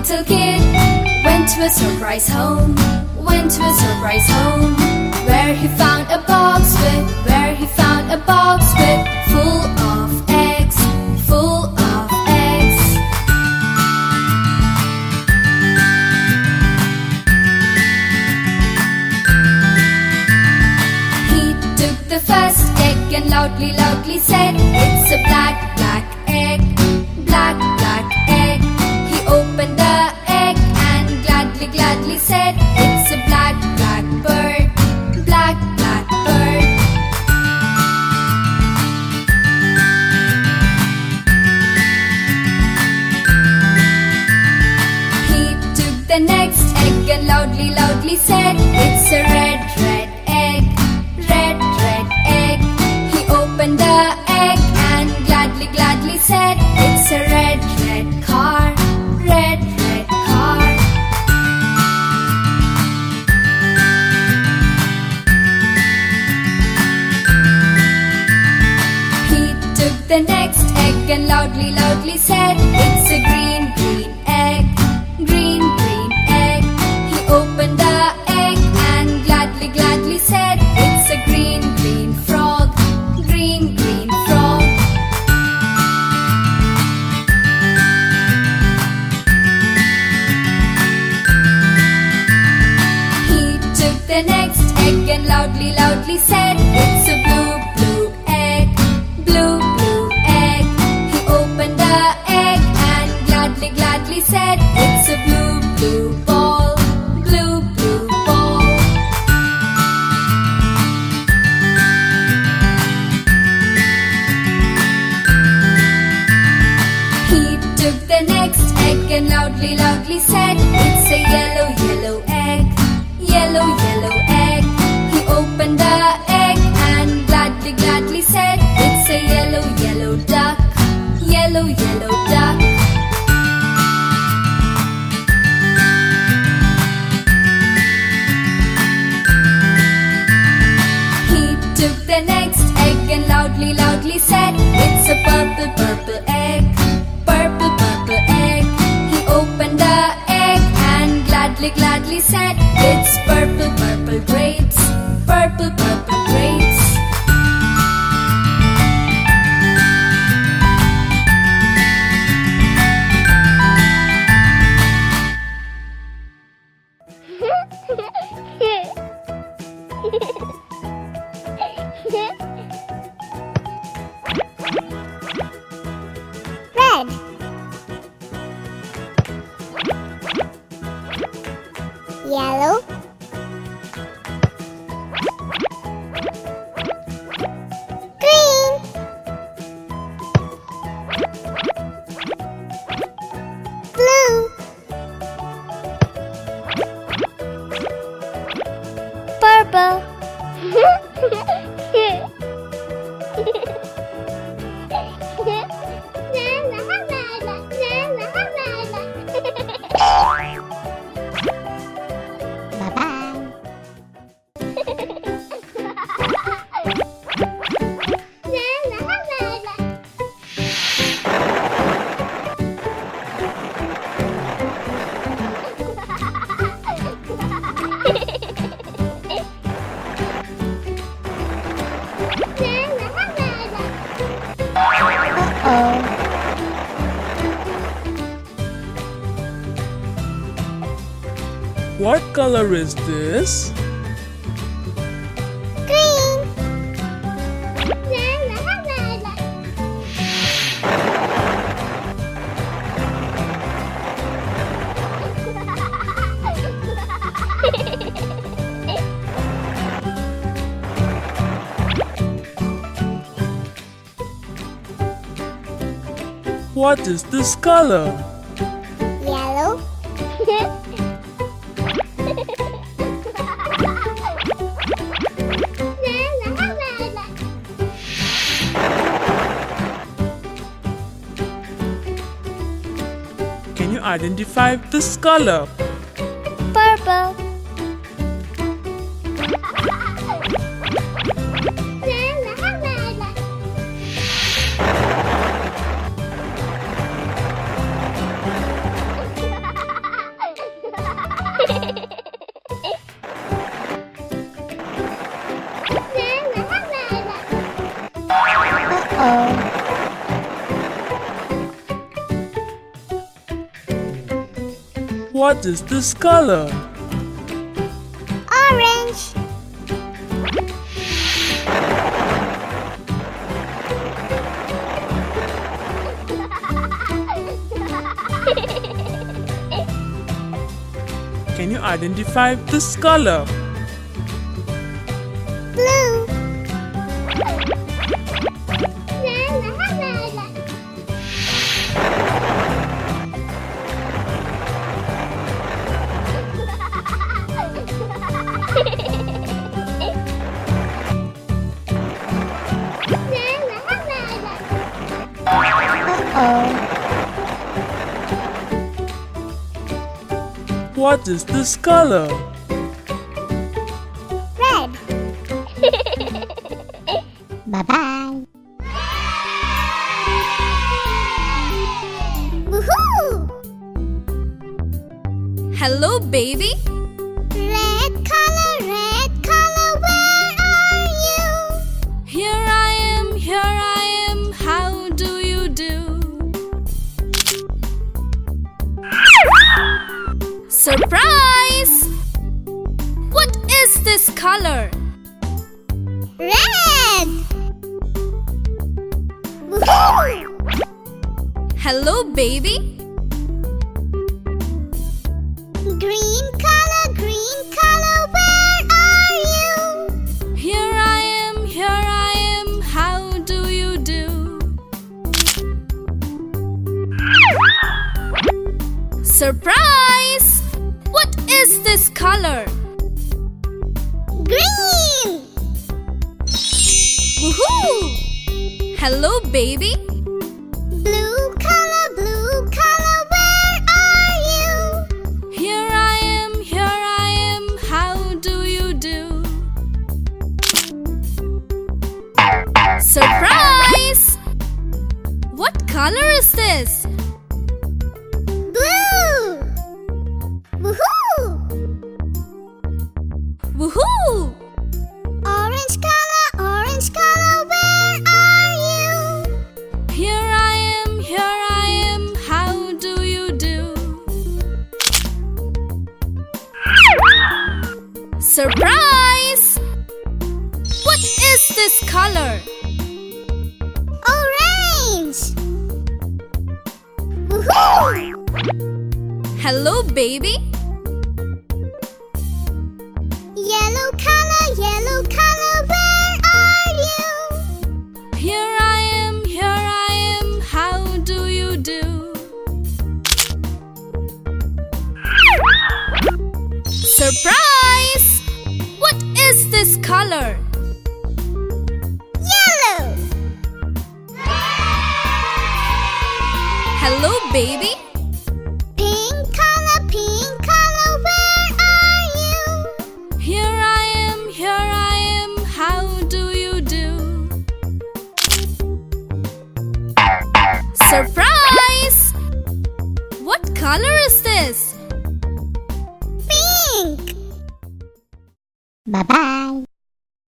little kid went to a surprise home, went to a surprise home, where he found a box with, where he found a box with the next egg and loudly, loudly said, It's a red, red egg, red, red egg. He opened the egg and gladly, gladly said, It's a red, red car, red, red car. He took the next egg and loudly, loudly said, It's a green, next egg and loudly, loudly said, Yellow. What color is this? Green. What is this color? Identify this color? What is this color? Orange. Can you identify this color? Blue. What is this color? Red. Bye-bye. Woohoo! Hello, baby. Surprise! What is this color? Red! Hello, baby. Green color, green color, where are you? Here I am, here I am. How do you do? Surprise! What is this color? Green! Woohoo! Hello, baby. Surprise! What is this color? Orange! Woohoo! Hello, baby. Yellow color, yellow color, color is this? Pink! Bye-bye.